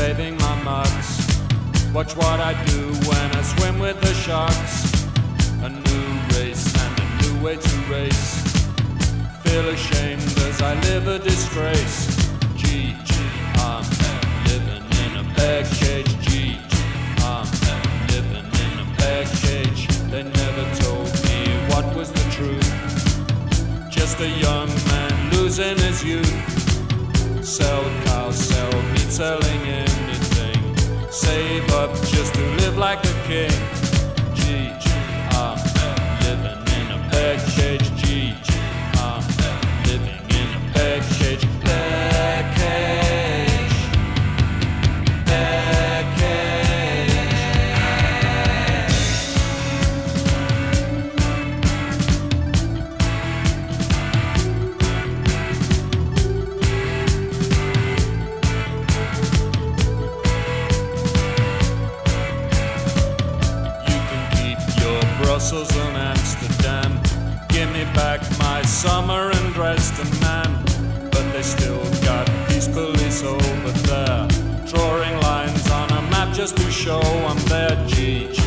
saving my marks. Watch what I do when I swim with the sharks. A new race and a new way to race. Feel ashamed as I live a disgrace. G G I'm living in a bag cage. G G I'm living in a bag cage. They never told me what was the truth. Just a young man losing his youth. Sell cows, sell meat, selling anything. Like Brussels and Amsterdam. Give me back my summer and Dresden, man. But they still got peace police over there. Drawing lines on a map just to show I'm there. G, G,